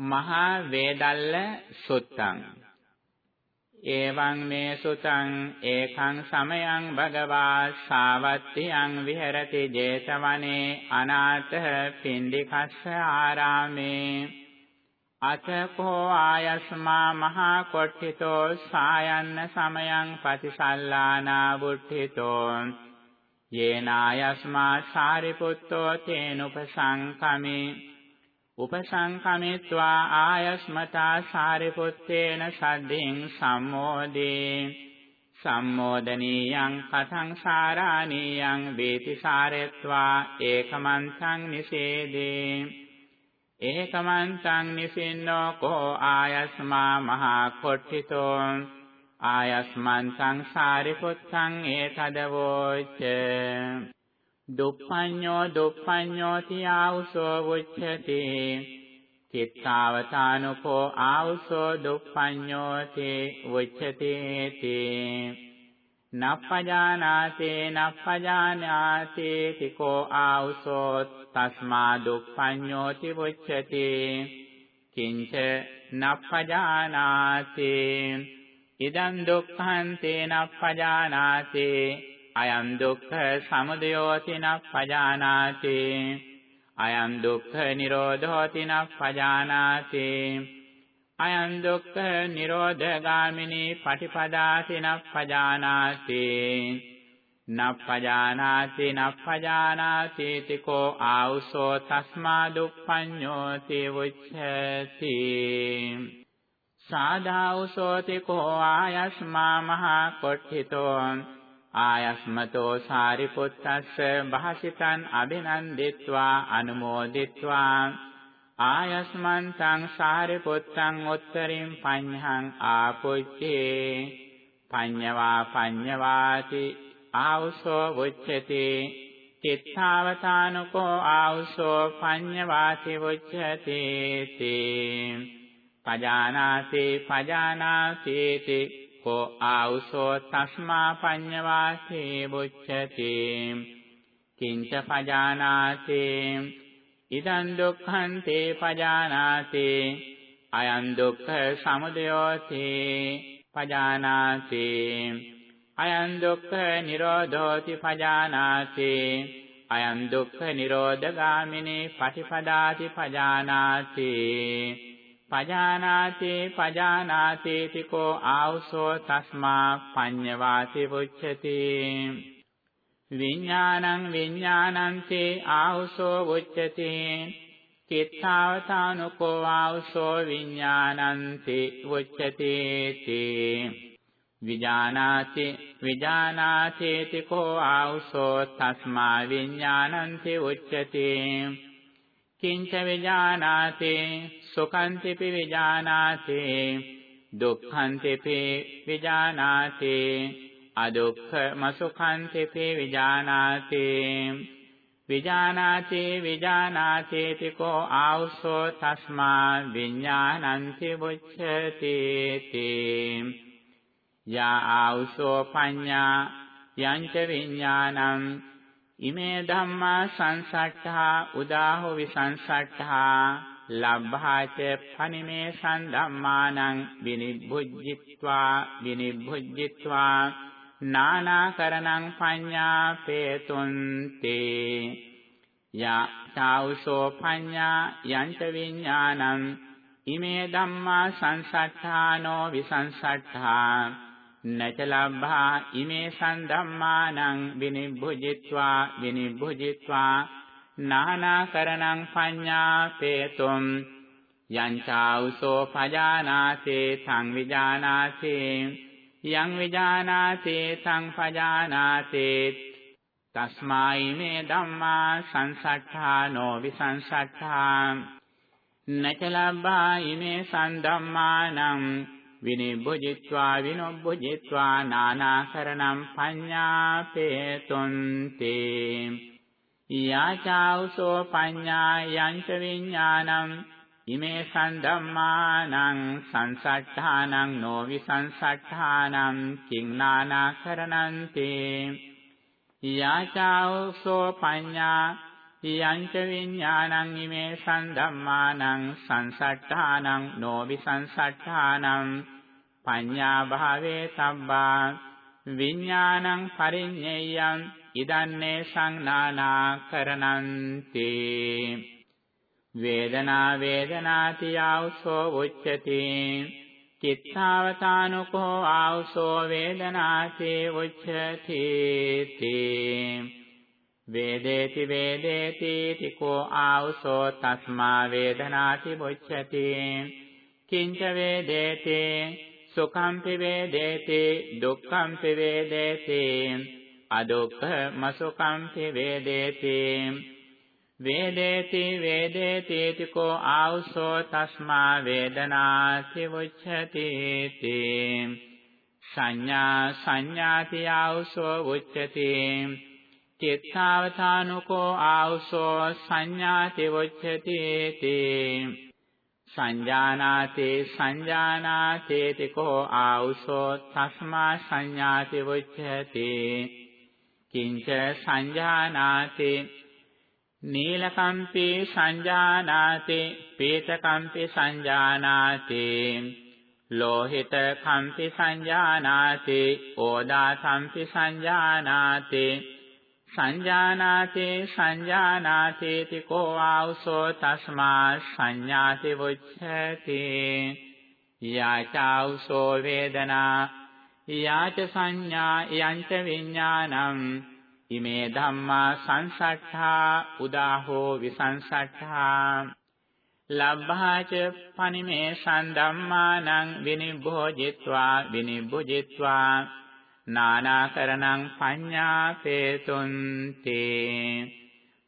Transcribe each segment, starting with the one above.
මහා වේදල්ල සුත්තං. එවං මේ සුතං ඒකං සමයං භගවා සාවත්තියං විහෙරති 제තවනේ අනාථ පින්ඩිකස්ස ආරාමේ. අතකෝ ආයස්මා මහා කොට්ඨිතෝ සායන්න සමයං පතිසල්ලානා බුද්ධිතෝ යේනායස්මා සාරිපුත්තෝ තේනුපසංකමේ. උපසංකමිත්වා ආයස්මතා සාරිපුත්තේන සද්දින් සම්මෝදේ. සම්මෝදනීයං කතං සාරාණීයං වේති සාරෙත්වා ඒකමන්තං නිසේදේ. ඒකමන්තං නිසින්නෝ කෝ ආයස්මා මහා කොට්ඨිතෝ. ආයස්මන්තං සාරිපුත්තං ඒතදවෝච දුප්පඤ්ඤෝ දුප්පඤ්ඤෝති ආවුසෝ වුච්ඡති. චිත්තාවතානුකෝ ආවුසෝ දුප්පඤ්ඤෝති වුච්ඡති තේ නප්පජානාතේ නප්පජානාතේ තිකෝ ආවුසෝ තස්මා දුප්පඤ්ඤෝති වුච්ඡති. කිංච නප්පජානාතේ. ඉදං දුක්ඛං තේන පජානාතේ අයං දුක්ඛ සමුදයෝති නප්පජානාති අයං දුක්ඛ නිරෝධෝති නප්පජානාති අයං දුක්ඛ නිරෝධගාමිනී පටිපදාති නප්පජානාති නප්පජානාති නප්පජානාති තිකෝ ආවුසෝ තස්මා දුප්පඤ්ඤෝති වුච්ඡති. සාධාවුසෝති කෝ ආයස්මා මහා කොට්ඨිතෝ ආයස්මතෝ සාරිපුත්තස්ස භාසිතං අභිනන්දිත්වා අනුමෝදිත්වා ආයස්මන්තං සාරිපුත්තං උත්තරින් පඤ්ඤං ආපුච්චේ පඤ්ඤවා පඤ්ඤවාති ආවුසෝ වුච්ඡති චිත්තාවතානුකෝ ආවුසෝ පඤ්ඤවාති වුච්ඡති තේ පජානාති පජානාති කෝ ආවුසෝ තස්මා පඤ්ඤවාසේ බුච්ඡති. කිංච පජානාති ඉදං දුක්ඛං තේ පජානාති අයං දුක්ඛ සමුදයෝති පජානාති. අයං දුක්ඛ නිරෝධෝති පජානාති. අයං දුක්ඛ නිරෝධගාමිනී පටිපදාති පජානාති. පජානාති පජානාති තිකෝ ආවුසෝ තස්මා පඤ්ඤවාති පුච්ඡති විඥානං විඥානං තේ ආවුසෝ උච්චති චිත්තාවතානුකෝ ආවුසෝ විඥානං තේ උච්චති තේ. විජානාති විජානාති තිකෝ ආවුසෝ තස්මා විඥානං තේ උච්චති කිංච විජානාති සුඛන්තිපි විජානාති දුක්ඛන්තිපි විජානාති අදුක්ඛම සුඛන්තිපි විජානාති විජානාති විජානාති තිකෝ ආවුසෝ තස්මා විඥානන්ති බුච්ඡති තේ යා ආවුසෝ පඤ්ඤා යංච විඥානං ඉමේ ධම්මා සංසට්ඨා උදාහෝ විසංසට්ඨා ලබ්භාච පනිමේ සන්ධම්මානං විනිබ්බුජ්ජිත්වා විනිබ්බුජ්ජිත්වා නානාකරණං පඤ්ඤා පේතුන්තේ යා චෞසෝ පඤ්ඤා යන්ත විඥානං ඉමේ ධම්මා සංසට්ඨානෝ විසංසට්ඨා නච ලබ්භා ඉමේ සන්ධම්මානං විනිබ්බුජිත්වා විනිබ්බුජිත්වා නානාකරණං පඤ්ඤාපේතුම් යංචාඋසෝ පජානාසේ සංවිජානාසේ යං විජානාසේ සංපජානාසේ තස්මායි මේ ධම්මා සංසට්ඨානෝ විසංසට්ඨා නචලබ්බා ඉමේ සන්ධම්මානං විනිබ්බුජිත්වා විනොබ්බුජිත්වා නානාකරණං පඤ්ඤාපේතුන්තේ යාචාවසෝ පඤ්ඤා යංච විඥානං ඉමේ සන්ධම්මානං සංසට්ඨානං නොවි සංසට්ඨානං කිංනානාකරණන්තේ යාචාවසෝ පඤ්ඤා යංච විඥානං ඉමේ සම්ධම්මානං සංසට්ඨානං නෝවි සංසට්ඨානං පඤ්ඤා භාවේ සම්බා විඥානං පරිඤ්ඤයං ඉදන්නේ සංනානා කරණන්ති වේදනා වේදනාති ආවසෝ උච්චති චිත්තාවතානුකෝ ආවසෝ වේදනාති උච්චති තේ වේදේති වේදේති තිකෝ ආවසෝ තස්මා වේදනාති මුච්ඡති කිංච වේදේති සුඛම්පි වේදේති දුක්ඛම්පි වේදේති අදුක්ඛ මසුඛම්පි වේදේති. වේදේති වේදේති තිකෝ ආවසෝ තස්මා වේදනාති මුච්ඡති සංඥා සංඥාති ආවසෝ උච්චති චිත්තාවතානුකෝ ආවසෝ සංඥාති වොච්චති තේ සංජානාති සංජානාති තිකෝ ආවසෝ තස්මා සංඥාති වොච්චති කිංච සංජානාති නීලකම්පි සංජානාති පීතකම්පි සංජානාති ලෝහිත කම්පි සංජානාති ඕදාසම්පි සංජානාති සංජානාතේ සංජානාතේති කෝ ආවසෝ තස්මා සංඥාති වුච්ඡති යාචාවසෝ වේදනා යාච සංඥා යංච විඥානං ඉමේ ධම්මා සංසට්ඨා උදාහෝ විසංසට්ඨා ලබ්භාච පනිමේ සම්ධම්මානං විනිභෝජිත්වා විනිභුජිත්වා නානාකරණං පඤ්ඤාපේතුන්ති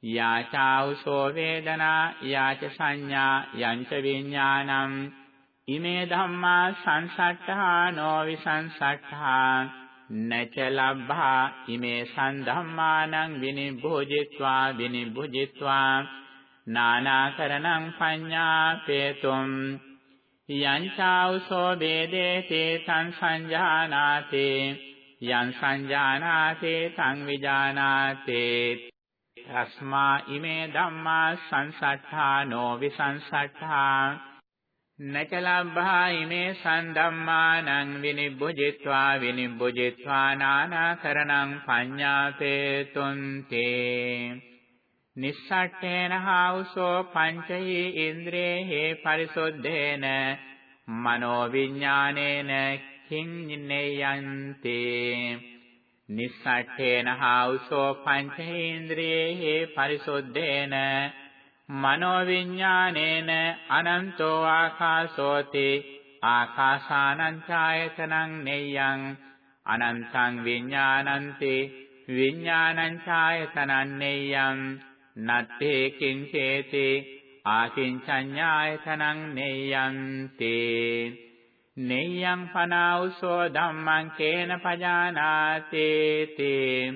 යාචාවසෝ වේදනා යාච සංඥා යංච විඥානං ඉමේ ධම්මා සංසට්ඨානෝ විසංසට්ඨා නච ලබ්භා ඉමේ සම්ධම්මානං විනිභෝජිත්වා විනිභුජිත්වා නානාකරණං පඤ්ඤාපේතුම් යංචාවසෝ වේදේතේ සංසංජානාතේ යං සංජානාතේ තං විජානාතේ තස්මා ඉමේ ධම්මා සංසට්ඨානෝ විසංසට්ඨා නචලබ්බා ඉමේ සම්ධම්මානං විනිබ්බුජිත්වා විනිබ්බුජිත්වා නානාකරණං පඤ්ඤාපේතුන්තේ නිස්සට්ඨේන හාවසෝ පංචහි ඉන්ද්‍රේහි පරිසුද්ධේන මනෝ විඥානේන කිඤ්ඤේයන්ති නිස්සට්ඨේන හාවසෝ පංචේන්ද්‍රියේ පරිසුද්ධේන මනෝ විඥානේන අනන්තෝ ආකාශෝති ආකාසානං ඡායතනං නෙය්‍යං අනන්තං විඥානන්ති විඥානං ඡායතනං නෙය්‍යං නත්තේ කිංචේති ආකින්චඤ්ඤායතනං නෙය්‍යන්ති නෙය්‍යං පනාඋසෝ ධම්මං කේන පජානාති තේ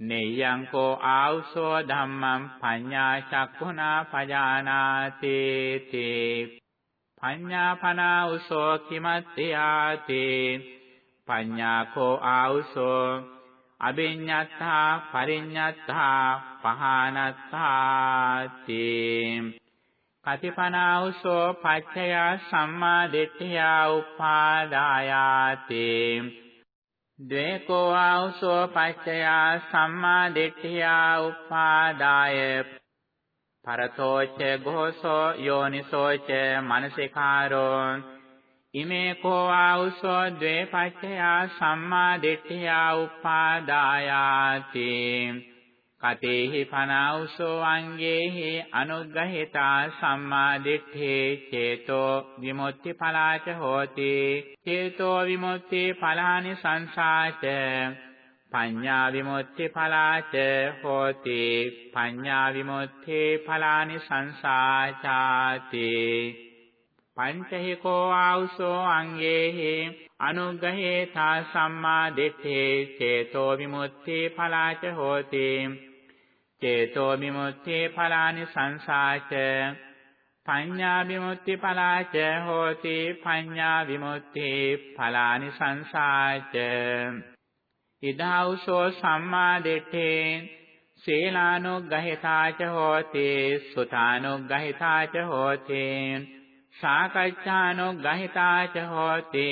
නෙය්‍යං කෝ ආඋසෝ ධම්මං පඤ්ඤා චක්ඛුනා පජානාති තේ පඤ්ඤා පනාඋසෝ කිමත්ත්‍යාති පඤ්ඤා කෝ ආඋසෝ අබිඤ්ඤත්තා පරිඤ්ඤත්තා පහනත්තා තේ කතිපනාවසෝ පච්චය සම්මා දිට්ඨියා උපාදායාති. ද්වේකෝ ආවසෝ පච්චය සම්මා දිට්ඨියා උපාදාය. පරතෝච ගෝසෝ යෝනිසෝච මනසිකාරෝ. ඉමේ කෝ ආවසෝ ද්වේ පච්චය සම්මා දිට්ඨියා උපාදායාති. කතේහි පනෞසෝ අංගේහි අනුග්‍රහිතා සම්මා දිට්ඨේ චේතෝ විමුක්ති පලාච හෝති චේතෝ විමුක්ති පලානි සංසාච පඤ්ඤා විමුක්ති පලාච හෝති පඤ්ඤා විමුක්ති පලානි සංසාචාති පංචහිකෝ ආවුසෝ අංගේහි අනුග්‍රහේතා සම්මා දිට්ඨේ චේතෝ විමුක්ති පලාච හෝති චේතෝ විමුක්ති ඵලානි සංසාච පඤ්ඤා විමුක්ති ඵලාච හෝති පඤ්ඤා විමුක්ති ඵලානි සංසාච ඉදාවුසෝ සම්මා දිට්ඨේ සීලානුග්ගහිතාච හෝති සුතානුග්ගහිතාච හෝති සාකච්ඡානුග්ගහිතාච හෝති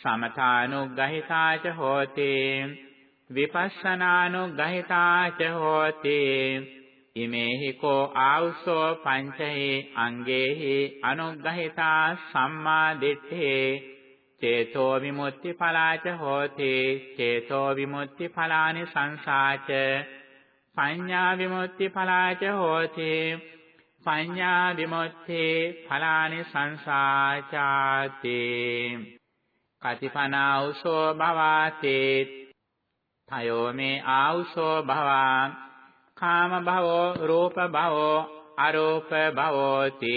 සමතානුග්ගහිතාච හෝති විපස්සනානුග්ගහිතාච හෝති. ඉමේහි කෝ ආවුසෝ පංචහි අංගේහි අනුග්ගහිතා සම්මා දිට්ඨේ. චේතෝ විමුක්ති පලාච හෝති. චේතෝ විමුක්ති පලානි සංසාච පඤ්ඤා විමුක්ති පලාච හෝති. පඤ්ඤා විමුක්ති ඵලානි සංසාචාති කතිපනාඋසෝ භවාති. තයෝ මේ ආඋසෝ භවා කාම භවෝ රූප භවෝ අරූප භවෝති.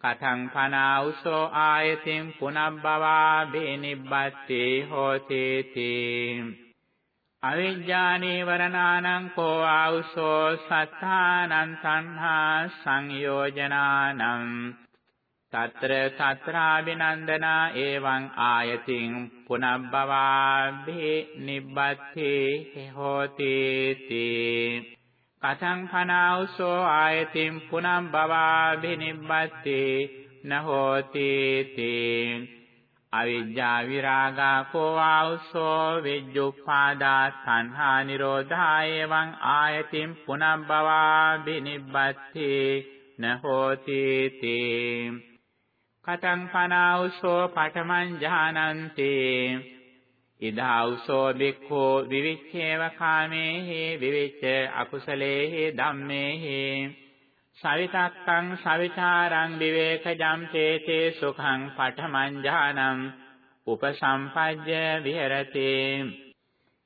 කතං පනාඋසෝ ආයතින් පුනබ්බවා බේනිබ්බත්ති හෝති තී අවිජ්ජා නීවරණානං කෝ ආවුසෝ සත්තානං සංහා සංයෝජනානං. తත්‍ර తත්‍රාබිනන්දනා එවං ආයතින් පුනබ්බවා භේ නිබ්බත්ති හෝති තී කතං පනාවුසෝ ආයතින් පුනබ්බවා භේ නිබ්බත්ති නහෝති තී අවිජ්ජා විරාගා කෝවාඋසෝ විජ්ජුප්පාදා සංහා නිරෝධා එවං ආයතින් පුනබ්බවා බිනිබ්බත්ති නහෝති තේ කතං පනාඋසෝ පඨමං ඥානන්ති ඉදාඋසෝ බික්ඛෝ විවිච්ඡේව කාමේහි විවිච්ඡ අකුසලේහි ධම්මේහි. සවිතක්කං සවිචාරං විවේකජම් තේතේ සුඛං පඨමං ඥානං උපසම්පජ්ජ විහෙරති.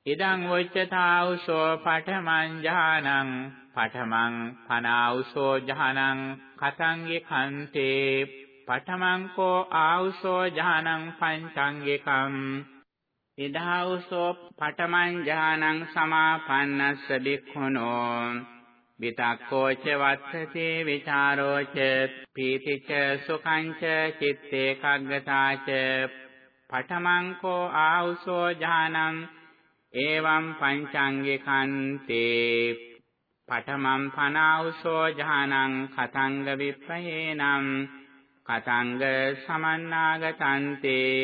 ඉදං වොච්චතාවුසෝ පඨමං ඥානං පඨමං පනාවුසෝ ඥානං කතංගේ කන්තේ පඨමං කෝ ආවුසෝ ඥානං පංචංගිකම්. ඉදාවුසෝ පඨමං ඥානං සමාපන්නස්ස බික්ඛුනෝ. විතක්කෝච වත්තති විචාරෝච පීතිච සුඛංච චitte කග්ගතාච පඨමං කෝ ආඋසෝ ඥානං එවං පංචාංගිකන්තේ පඨමං පනාඋසෝ ඥානං කතංග විප්පහේනම් කතංග සමන්නාගතන්තේ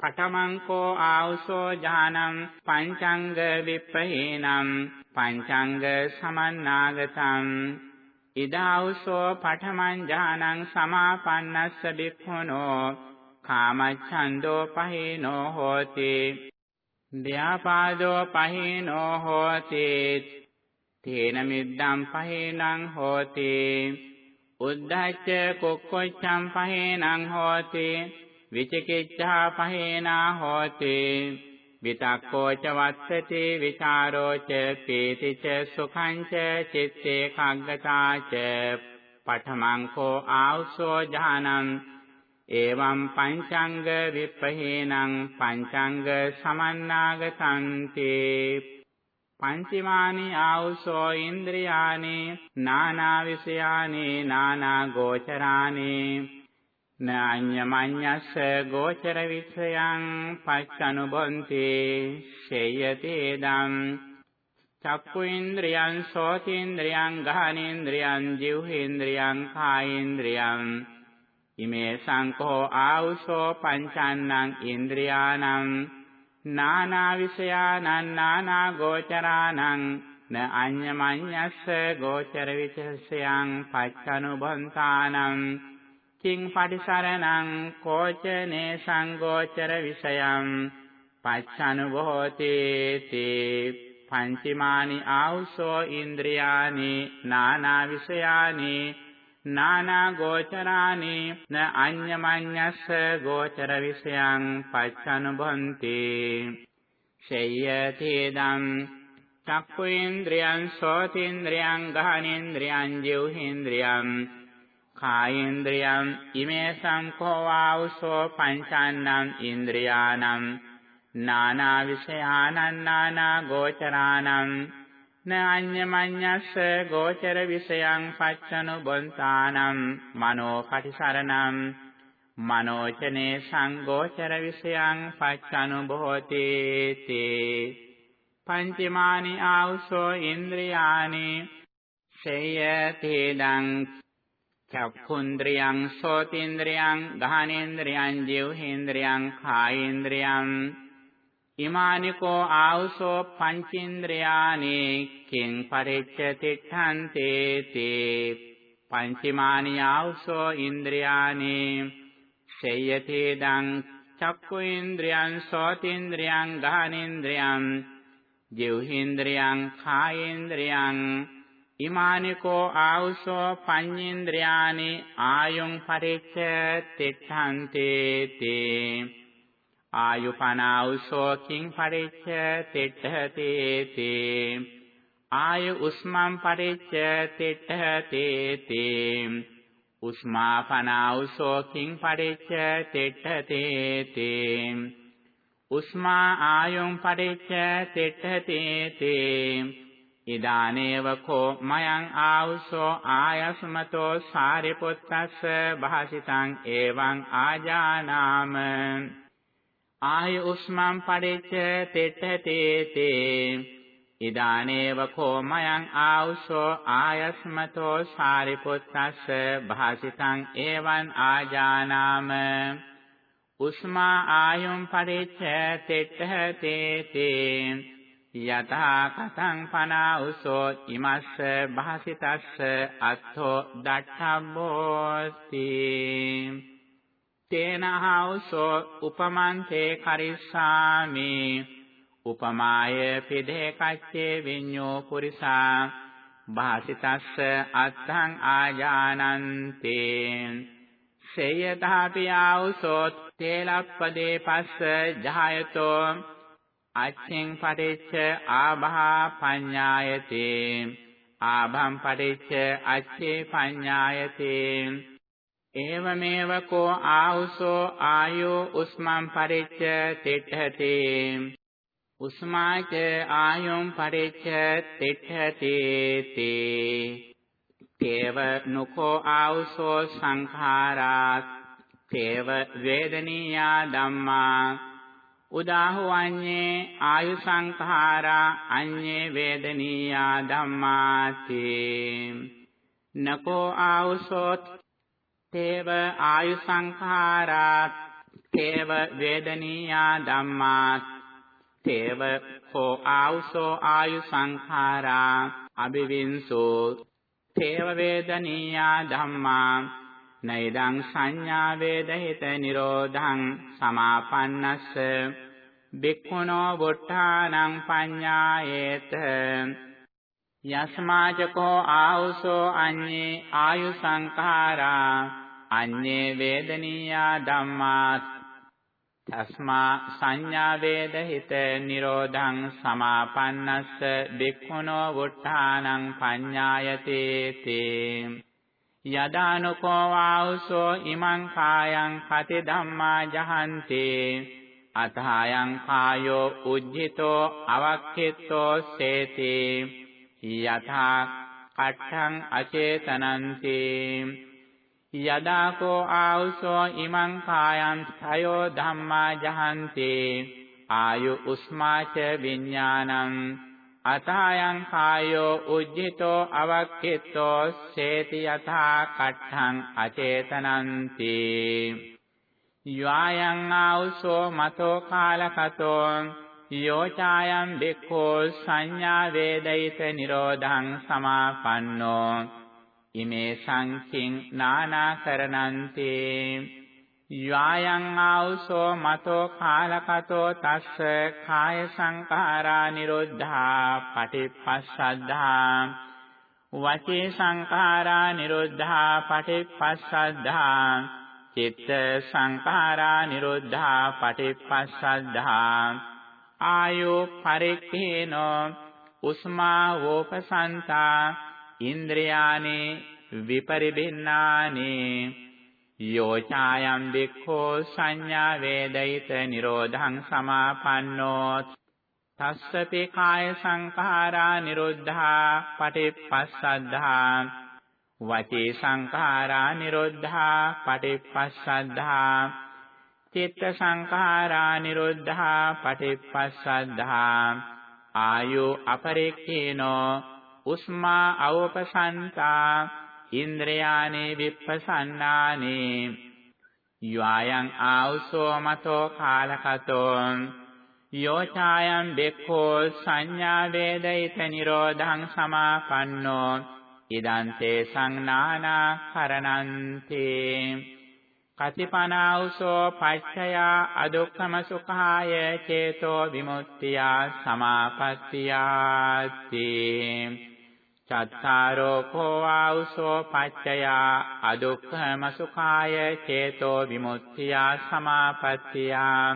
පඨමං කෝ ආඋසෝ ඥානං පංචංග විප්පහේනම් පංචංග සමන්නාගතං ඉදාවුසෝ පඨමං ඥානං සමාපන්නස්ස බික්ඛුනෝ කාමච්ඡන්தோ පහිනෝ හෝති ව්‍යාපාදෝ පහිනෝ හෝති තේන මිද්දම් පහිනං හෝති උද්ධච්ච කුක්කොච්ඡම් පහිනං හෝති විචිකිච්ඡා පහිනා හෝති විතක්කෝච වස්සති විචාරෝච පීතිච සුඛංච චitte කග්ගතාච පඨමං කෝ ආවසෝ ඥානං එවං පංචංග විප්පහේනං පංචංග සමන්නාගතන්ති. පංචමානි ආවසෝ ඉන්ද්‍රියානි නානා විෂයානි නානා ගෝචරානි. නාඤ්ඤමඤ්ඤස්ස ගෝචර විස්සයන් පච්චනුබොන්ති ශේයතේදම් චක්කු ඉන්ද්‍රියං සෝතේන්ද්‍රියං ගහනේන්ද්‍රියං ජීවහේන්ද්‍රියං කායේන්ද්‍රියං ඉමේ සංකෝ ආවුසෝ පංචන්නං ඉන්ද්‍රියාණං නානා විෂයානං නානා ගෝචරාණං න අඤ්ඤමඤ්ඤස්ස ගෝචර විචස්සයන් පච්චනුබන්තානං කිං පටිසරණං කෝචනේ සංගෝචර විෂයං පච්චනුභෝති තේ පංචමානි ආවුසෝ ඉන්ද්‍රියානි නානා විෂයානි නානා ගෝචරානි න අඤ්ඤමඤ්ඤස්ස ගෝචර විෂයං පච්චනුභන්ති ශය්‍යතේදම් චක්ඛු ඉන්ද්‍රියං සෝතේන්ද්‍රියං ගහනේන්ද්‍රියං ජීවහේන්ද්‍රියං කායේන්ද්‍රයන් ඉමේ සංඛෝවාවසෝ පංචාන්නම් ඉන්ද්‍රියානම් නානා විෂයානං නානා ගෝචරානම් න අඤ්ඤමඤ්ඤස්ස ගෝචර විෂයං පච්චනු බොන්තානම් මනෝ පටිසරණම් මනෝචනේ සංගෝචර විෂයං පච්චනු බොහෝති තේ පංචමානි ආවුසෝ ඉන්ද්‍රියානි සේයතේදං චක්ඛුන්ද්‍රියං සෝතේන්ද්‍රියං ගාහනේන්ද්‍රියං ජීවහේන්ද්‍රියං කායේන්ද්‍රියං ඉමානිකෝ ආවුසෝ පංචේන්ද්‍රයානි කිං පරිච්ඡ තිඨන්තේ තේ පංචමානි ආවුසෝ ඉන්ද්‍රයානි සේයතේදං චක්ඛු ඉන්ද්‍රියං සෝතේන්ද්‍රියං ගාහනේන්ද්‍රියං ජීවහේන්ද්‍රියං කායේන්ද්‍රියං ඉමානිකෝ ආවුසෝ පඤ්ඤේන්ද්‍රයානි ආයුං පරිච්ඡ තිඨන්තේ තේ ආයුපනාවුසෝ කිං පරිච්ඡ තිඨතේ තේ. ආයු උස්මං පරිච්ඡ තිඨතේ තේ. උස්මාපනාවුසෝ කිං පරිච්ඡ තිඨතේ තේ. උස්මා ආයුං පරිච්ඡ තිඨතේ තේ. ඉදානේව කෝ මයං ආවුසෝ ආයස්මතෝ සාරිපුත්තස්ස භාසිතං එවං ආජානාම. ආය උස්මං පරිච්ඡ තිඨතේ තේ. ඉදානේව කෝමයන් ආවුසෝ ආයස්මතෝ සාරිපුත්තස්ස භාසිතං එවං ආජානාම. උස්මා ආයුම් පරිච්ඡ තෙට්ඨතේ තේ. යතා කතං පනා උසෝ ඉමස්ස භාසිතස්ස අත්ථෝ දට්ඨබ්බෝති. තේනහවසෝ උපමන්තේ කරිස්සාමි. උපමාය පිදේ කච්චේ විඤ්ඤෝ පුරිසා. භාසිතස්ස අත්තං ආජානන්තේ. සේයතාපි ආවුසෝ තේලප්පදේ පස්ස ජහයතෝ අච්ඡෙන් පටිච්ච ආභා පඤ්ඤායතේ. ආභම් පටිච්ච අච්ඡේ පඤ්ඤායතේ. ඒවමේව කෝ ආවුසෝ ආයෝ උස්මන් පරිච්ච තිට්ඨතේ උස්මාච ආයොම් පරිච්ඡ තිට්ඨති තේ තේව නුකෝ ආවසෝ සංඛාරා තේව වේදනීයා ධම්මා උදාහවන්නේ ආයු සංඛාරා අඤ්ඤේ වේදනීයා ධම්මාති නකෝ ආවසෝ තේව ආයු සංඛාරා තේව වේදනීයා ධම්මා තේව කෝ ආවුසෝ ආයු සංඛාරා අබිවින්සෝ තේව වේදනීයා ධම්මා නෛදං සංඥා වේදහිත නිරෝධං සමාපන්නස්ස බික්ඛුනෝ වොට්ඨානං පඤ්ඤායේත යස්මාචකෝ ආවුසෝ අඤ්ඤේ ආයු සංඛාරා අඤ්ඤේ වේදනීයා ධම්මා තස්මා සංඥා වේද හිත නිරෝධං සමාපන්නස්ස බික්ඛුනෝ වුට්ඨානං පඤ්ඤායතේ තේ යදානුකෝ වාඋසෝ ඉමං කායං කති ධම්මා ජහන්තේ අතහායං කායෝ උජ්ජිතෝ අවක්ඛිතෝ සේතේ යථා කට්ඨං අචේතනන්තේ යදාකෝ ආවුසෝ ඉමං කායං ඡයෝ ධම්මා ජහන්තේ ආයු උස්මාච විඥානං අතයන් කායෝ උජ්ජිතෝ අවක්ඛිතෝ සේති යථා කට්ඨං අචේතනන්ති යයං ආවුසෝ මතෝ කාලකතෝ යෝචායන් බික්ඛෝ සංඥා වේදිත නිරෝධං සමාපන්නෝ ඉමේ සංඛින් නානාකරණන්තේ යායන් ආවසෝ මතෝ කාලකතෝ තස්ස කාය සංඛාරා නිරෝධා පටිපස්සද්ධා වචේ සංඛාරා නිරෝධා පටිපස්සද්ධා චිත්ත සංඛාරා නිරෝධා පටිපස්සද්ධා ආයෝ පරික්ඛේනෝ උස්මා වෝපසන්තා ඉන්ද්‍රයානේ විපරිබින්නානේ යෝචායම් බික්ඛෝ සංඥා වේදිත නිරෝධං සමාපන්නෝ තස්සපි කාය සංඛාරා නිරුද්ධා පටිපස්සද්ධා. වචේ සංඛාරා නිරුද්ධා පටිපස්සද්ධා. චිත්ත සංඛාරා නිරුද්ධා පටිපස්සද්ධා. ආයු අපරික්ඛේනෝ උස්මා අවපසන්තා. ඉන්ද්‍රයානේ විප්පසන්නානේ. යයන් ආවසෝ මතෝ කාලකතෝ. යෝචායන් බෙක්ඛෝ සංඥා වේදිත නිරෝධං සමාපන්නෝ. ඉදන්තේ සංනානා කරණන්තේ. කතිපනාවසෝ පච්චයා අදුක්ඛම සුඛාය චේතෝ විමුක්තියා සමාපත්තියාති. චත්තාරෝ කෝ ආවසෝ පච්චයා අදුක්ඛම සුඛාය චේතෝ විමුක්තියා සමාපත්තියා.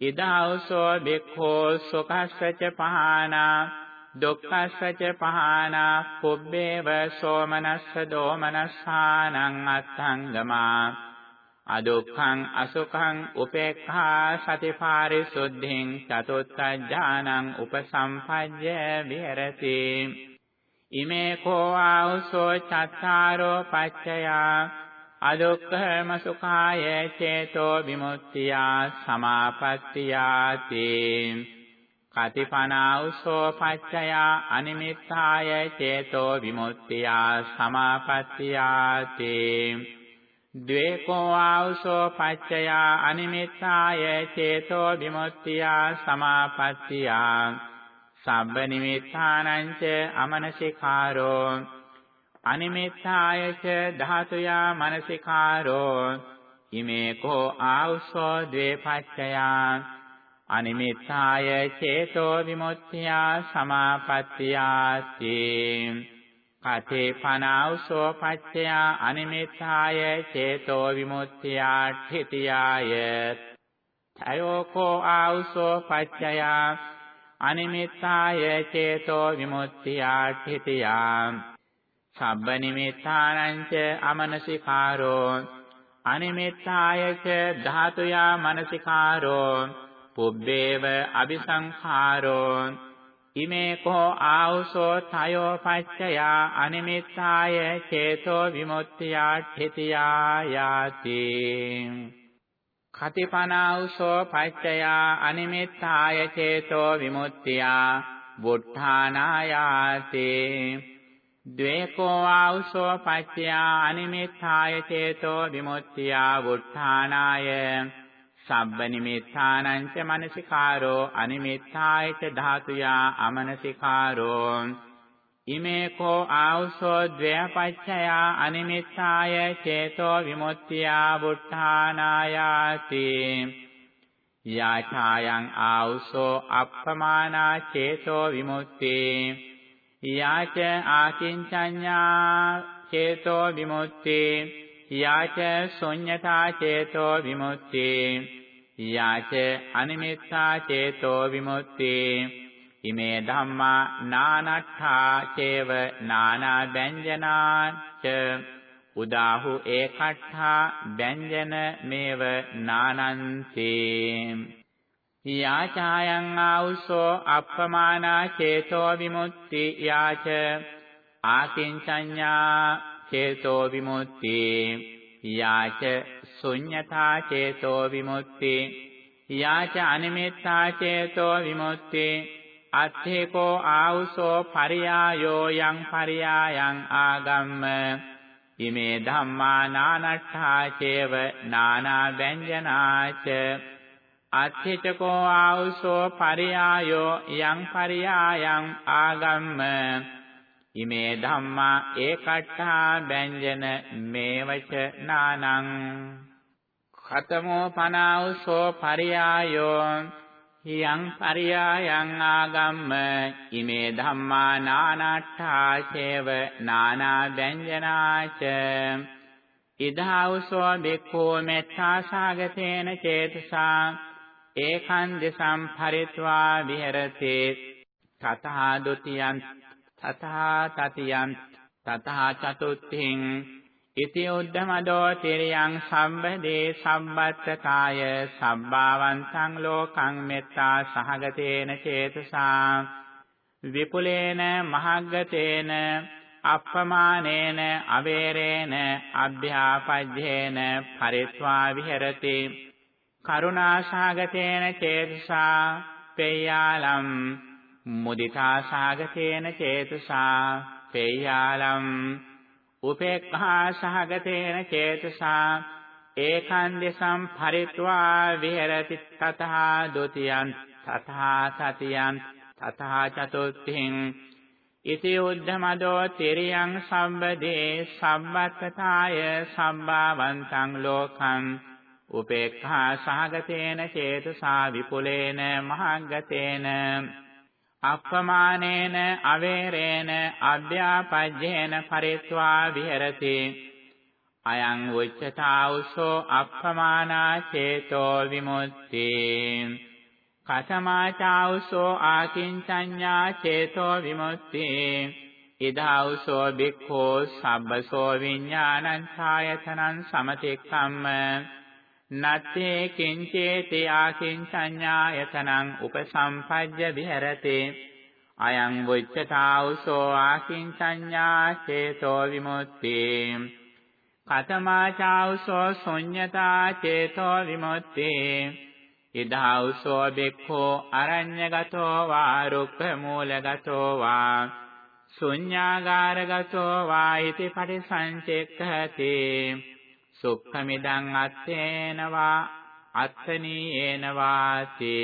ඉදාවසෝ බික්ඛෝ සුඛස්සච පහනා දුක්ඛස්සච පහනා පුබ්බේව සෝමනස්ස දෝමනස්සානං අත්ථංගමා. අදුක්ඛං අසුඛං උපේක්ඛා සතිපාරිසුද්ධින් චතුත්ථ ඥානං උපසම්පජ්ජ විහෙරති. ඉමේ කෝ ආවසෝ චත්තාරෝ පච්චයා අදුක්ඛම සුඛාය චේතෝ විමුක්තියා සමාපත්තියාති. කතිපනාඋසෝ පච්චයා අනිමිත්තාය චේතෝ විමුක්තියා සමාපත්තියාති. ද්වේකෝ ආවසෝ පච්චයා අනිමිත්තාය චේතෝ විමුක්තියා සමාපත්තියා. සබ්බ නිමිත්තානං ච අමනසිකාරෝ අනිමිත්තාය ච ධාතුයා මනසිකාරෝ ඉමේ කෝ ආවසෝ ද්වේ පච්චයා අනිමිත්තාය චේතෝ විමුක්තියා සමාපත්තියාති කතේ පනාවසෝ පච්චයා අනිමිත්තාය චේතෝ විමුක්තියා ඨිතියාය තයෝකෝ ආවසෝ පච්චයා අනිමිත්තාය චේතෝ විමුක්තියා ඨිතියා සබ්බ නිමිත්තානං ච අමනසිකාරෝ. අනිමිත්තාය ච ධාතුයා මනසිකාරෝ. පුබ්බේව අபிසංඛාරෝ. ඉමේ කෝ ආවසෝ තයෝ පච්චයා අනිමිත්තාය චේතෝ විමුක්තියා ඨිතියා යාති. කතිපනාවසෝ පච්චයා අනිමිත්තාය චේතෝ විමුක්තියා බුද්ධානායාති. ද්වේකෝ ආවසෝ පච්චයා අනිමිත්තාය චේතෝ විමුක්තියා බුද්ධානාය. සබ්බ නිමිත්තානං ච මනසිකාරෝ අනිමිත්තාය ච ධාතුයා අමනසිකාරෝ. ඉමේ කෝ ආවසෝ ද්වේපච්චයා අනිමිත්තාය චේතෝ විමුක්තියා බුද්ධානායාති. යාචායන් ආවසෝ අප්පමානා චේතෝ විමුක්ති. යාච ආකින්චඤ්ඤා චේතෝ විමුක්ති. යාච ශුඤ්ඤතා චේතෝ විමුක්ති. යාච අනිමිත්තා චේතෝ විමුක්ති. ඉමේ ධම්මා නානට්ඨා චේව නානා ව්‍යංජනාච උදාහු ඒකට්ඨා ව්‍යංජන මේව නානන්ති. යාචායන් ආවුසෝ අප්පමානා චේතෝ විමුක්ති යාච ආකින්චඤ්ඤා චේතෝ විමුක්ති යාච ශුඤ්ඤතා චේතෝ විමුක්ති යාච අනිමිත්තා චේතෝ විමුක්ති අත්ථේකෝ ආවුසෝ පරියායෝ යං පරියායං ආගම්ම. ඉමේ ධම්මා නානට්ඨා චේව නානා ව්‍යංජනාච අත්ථිතකෝ ආවුසෝ පරියායෝ යං පරියායං ආගම්ම. ඉමේ ධම්මා ඒකට්ඨා ව්‍යංජන මේවච නානං. ඛතමෝ පනාවුසෝ පරියායෝ යං පරියායං ආගම්ම ඉමේ ධම්මා නානට්ඨා චේව නානා ව්‍යංජනාච. ඉදාවසෝ බික්ඛෝ මෙත්තා සාගතේන චේතසා ඒකං දසම් පරිත්වා විහෙරති. තතහා ဒ ුතියං තතහා තතියං තතහා චතුත්ථින් ඉති උද්ධමදෝ තිරියං සම්බදේ සම්බත්තකාය සබ්බාවන්තං ලෝකං මෙත්තා සහගතේන චේතසා විපුලේන මහග්ගතේන අප්පමානේන අවේරේන අභ්‍යාපජ්ජේන පරිත්වා විහෙරති කරුණාසහගතේන චේතසා පේයාලම් මුදිතා සාගතේන චේතසා පේයාලම් උපේක්ඛා සහගතේන චේතසා ඒකන්දසම් පරිත්වා විහෙරති තතහා ဒ ුතියං තතහා තතියං තතහා චතුත්ථින් ඉති උද්ධමදෝ තිරියං සම්බදේ සම්බත්තතාය සම්භාවන්තං ලෝකං උපේක්ඛා සහගතේන චේතසා විපුලේන මහග්ගතේන අප්පමානේන අවේරේන අභ්‍යාපජ්ජේන පරිත්වා විහෙරති. අයං උච්චතාවසෝ අප්පමානා චේතෝ විමුක්ති. කතමාචාවසෝ ආකින්චඤ්ඤා චේතෝ විමුක්ති. ඉදාවසෝ බික්ඛෝ සබ්බසෝ විඥානං ඡායතනං සමතික්කම්ම නත්තේ කිංචේති ආකින්චඤ්ඤායතනං උපසම්පජ්ජ විහෙරති. අයං වොච්චතාවසෝ ආකින්චඤ්ඤා චේතෝ විමුක්ති. කතමාචාවසෝ ශුඤ්ඤතා චේතෝ විමුක්ති. ඉදාවසෝ බෙක්ඛෝ අරඤ්‍යගතෝ වා රුක්ඛ මූලගතෝ වා. ශුඤ්ඤාගාරගතෝ වා ඉති පටිසංචෙක්ඛති. සුක්ඛමිදං අත්තේනවා අත්තනීයේනවාති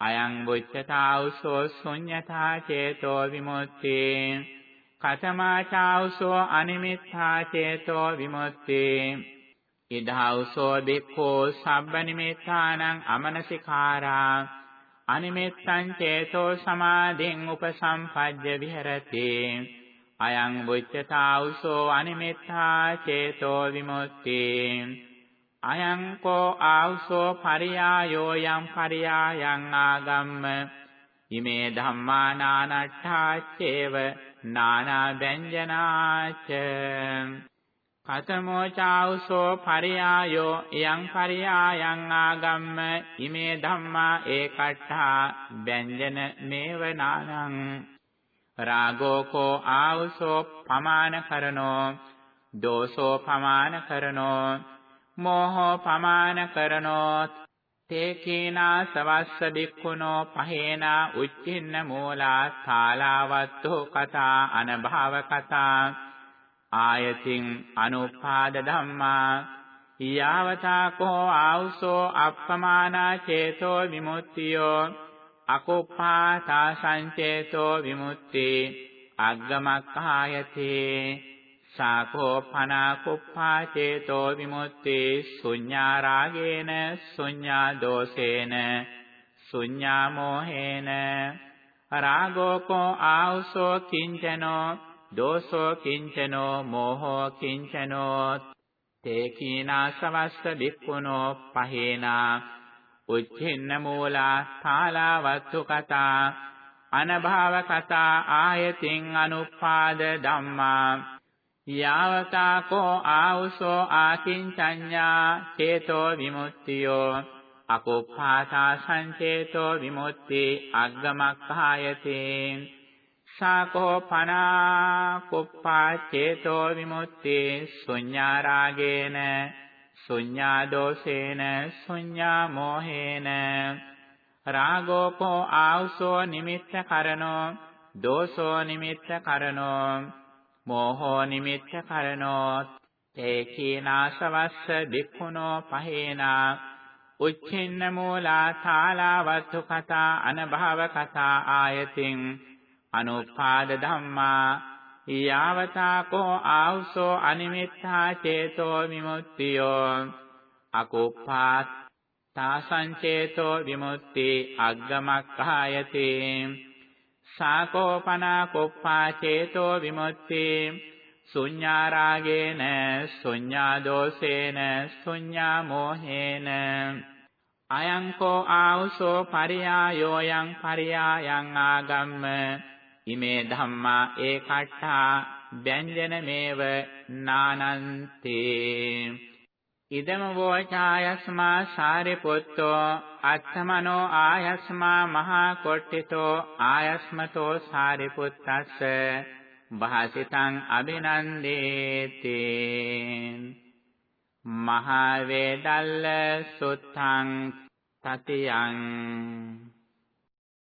අයං බුච්චතාවසෝ ශුඤ්ඤතා චේතෝ විමුක්ති කතමාචාවසෝ අනිමිත්තා චේතෝ විමුක්ති ඉදහවසෝ බික්ඛෝ සබ්බ නිමිත්තානං අමනසිකාරා අනිමිත්තං චේතෝ සමාධින් උපසම්පජ්ජ විහෙරති අයං බුච්චතාවුසෝ අනිමිත්තා චේතෝ විමුක්ති. අයං කෝ ආවුසෝ පරියායෝ යම් පරියායං ආගම්ම. ඉමේ ධම්මා නානට්ඨාච්චේව නානා ව්‍යංජනාච කතමෝ චාවුසෝ පරියායෝ යම් පරියායං ආගම්ම. ඉමේ ධම්මා ඒකට්ඨා ව්‍යංජන මේව නානං. රාගෝ කෝ ආවසෝ පමාන කරනෝ දෝසෝ පමාන කරනෝ මෝහෝ පමාන කරනෝ තේ කීනා සවස්ස බික්ඛුනෝ පහේනා උච්චින්න මූලා ථාලාවත්තු කතා අනභව කතා ආයතින් අනුපාද ධම්මා යාවතා කෝ ආවසෝ අප්පමානා චේතෝ විමුක්තියෝ අකුප්පාතා සංචේතෝ විමුක්ති අග්ගමක්ඛායති සාකෝ පනා කුප්පා චේතෝ විමුක්ති ශුඤ්ඤා රාගේන ශුඤ්ඤා දෝසේන ශුඤ්ඤා මෝහේන රාගෝ කෝ ආවසෝ කිංචනෝ දෝසෝ කිංචනෝ මෝහෝ කිංචනෝ තේ කීනා සවස්ස බික්ඛුනෝ පහේනා උච්චින්න මූලා ථාලාවත්තු කතා අනභව කතා ආයතින් අනුපාද ධම්මා. යාවතා කෝ ආවුසෝ ආකින්චඤ්ඤා චේතෝ විමුක්තියෝ අකුප්පාතා සංචේතෝ විමුක්ති අග්ගමක්ඛායති. සාකෝ පනා කුප්පා චේතෝ විමුක්ති ශුඤ්ඤාරාගේන ශුඤ්ඤා දෝෂේන ශුඤ්ඤා මෝහේන රාගෝ කෝ ආවසෝ නිමිත්ත කරනෝ දෝසෝ නිමිත්ත කරනෝ මෝහෝ නිමිත්ත කරනෝ। තේ කීනාසවස්ස බික්ඛුනෝ පහේනා। උච්චින්න මූලා ථාලාවත්තු කතා අනභව කතා ආයතින්। අනුපාද ධම්මා। යාවතා කෝ ආවසෝ අනිමිත්තා චේතෝ විමුක්තියෝ අකුප්පා තාසංචේතෝ විමුක්ති අග්ගමක්ඛායති සාකෝපනා කුප්පා චේතෝ විමුක්ති ශුඤ්ඤාරාගේන ශුඤ්ඤා දෝසේන ශුඤ්ඤා මෝහේන අයං කෝ ආවසෝ පරියායෝ යං පරියායං ආගම්ම ඉමේ ධම්මා ඒකට්ඨා ව්‍යංජනමේව නානන්තේ. ඉදම වෝචායස්මා සාරිපුත්තෝ අත්තමනෝ ආයස්මා මහා කොට්ටිතෝ ආයස්මතෝ සාරිපුත්තස්ස භාසිතං අභිනන්දේති. මහා වේදල්ල සුත්තං තතියං